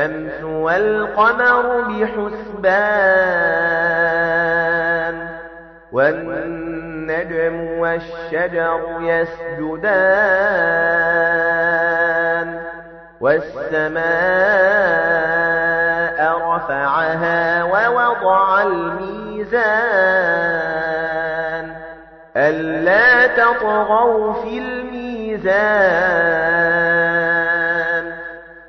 الشمس والقمر بحسبان والنجم والشجر يسجدان والسماء رفعها ووضع الميزان ألا تطغوا في الميزان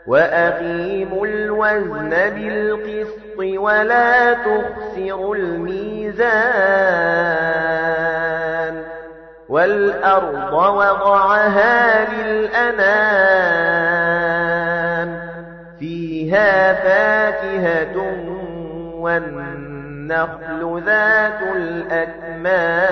وأقيموا الوزن بالقسط ولا تخسروا الميزان والأرض وضعها للأنام فيها فاكهة والنخل ذات الأكمام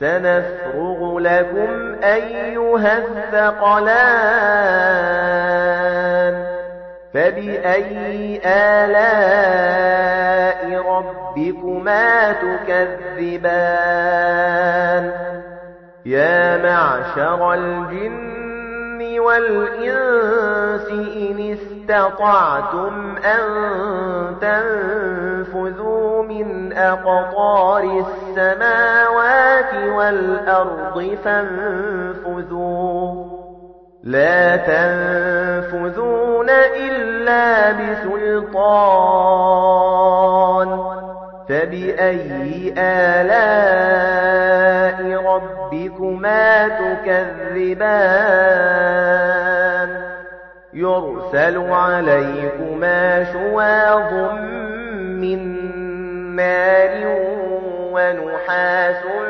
سنفرغ لكم أيها الثقلان. فبأي آلاء ربكما تكذبان؟ يا معشر الجن والإنس إن استطعتم أن تنفذوا من أقطار السماوات والأرض فانفذوا. لا تنفذون إلا بسلطان. فبأي آلاء ربكم رَبِّكُمَا تُكَذِّبَانِ؟ يُرْسَلُ عَلَيْكُمَا شُوَاظٌ مِّن نَّارٍ وَنُحَاسٌ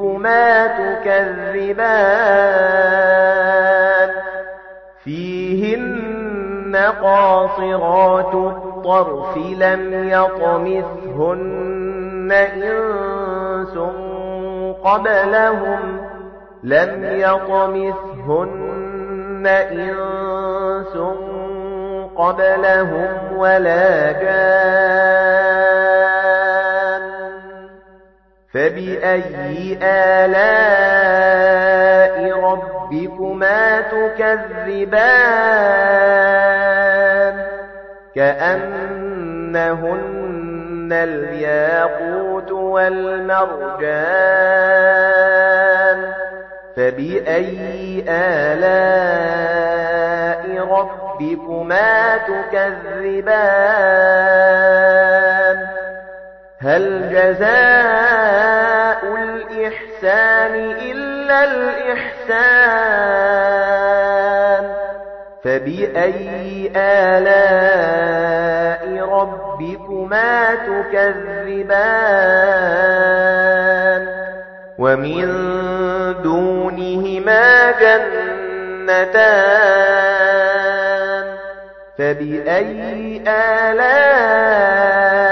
رَبِّكُمَا تُكَذِّبَانِ فِيهِنَّ قَاصِرَاتُ الطَّرْفِ لَمْ يَطْمِثْهُنَّ إِنسٌ قَبْلَهُمْ لَمْ يَطْمِثْهُنَّ إِنسٌ قَبْلَهُمْ وَلَا جَانٌّ فَبِأَيِّ آلَاءِ رَبِّكُمَا تُكَذِّبَانِ كَأَنَّهُنَّ الْيَاقُوتُ وَالْمَرْجَانُ فَبِأَيِّ آلَاءِ رَبِّكُمَا تُكَذِّبَانِ هَلْ جَزَاءُ الْإِحْسَانِ إِلَّا الْإِحْسَانُ فَبِأَيِّ آلَاءِ رَبِّكُمَا تُكَذِّبَانِ وَمِن دُونِهِمَا جَنَّتَانِ فَبِأَيِّ آلَاءِ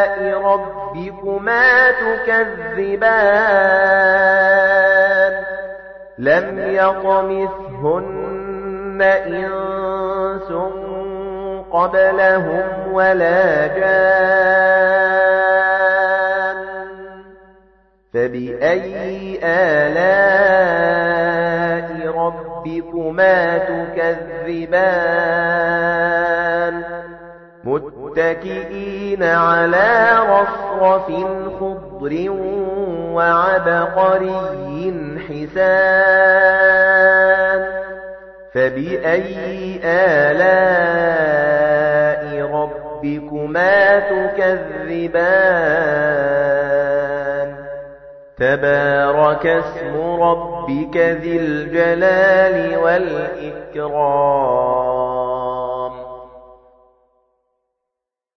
رَبِّكُمَا تُكَذِّبَانِ لَمْ يَطْمِثْهُنَّ إِنسٌ قَبْلَهُمْ وَلَا جَانٌّ فَبِأَيِّ آلَاءِ رَبِّكُمَا تُكَذِّبَانِ؟ مُتَّكِئِينَ عَلَى رَفْرَفٍ خُضْرٍ وَعَبْقَرِيٍّ حِسَانٍ فَبِأَيِّ آلَاءِ رَبِّكُمَا تُكَذِّبَانِ؟ تَبَارَكَ اسْمُ رَبِّكَ ذِي الْجَلَالِ وَالْإِكْرَامِ.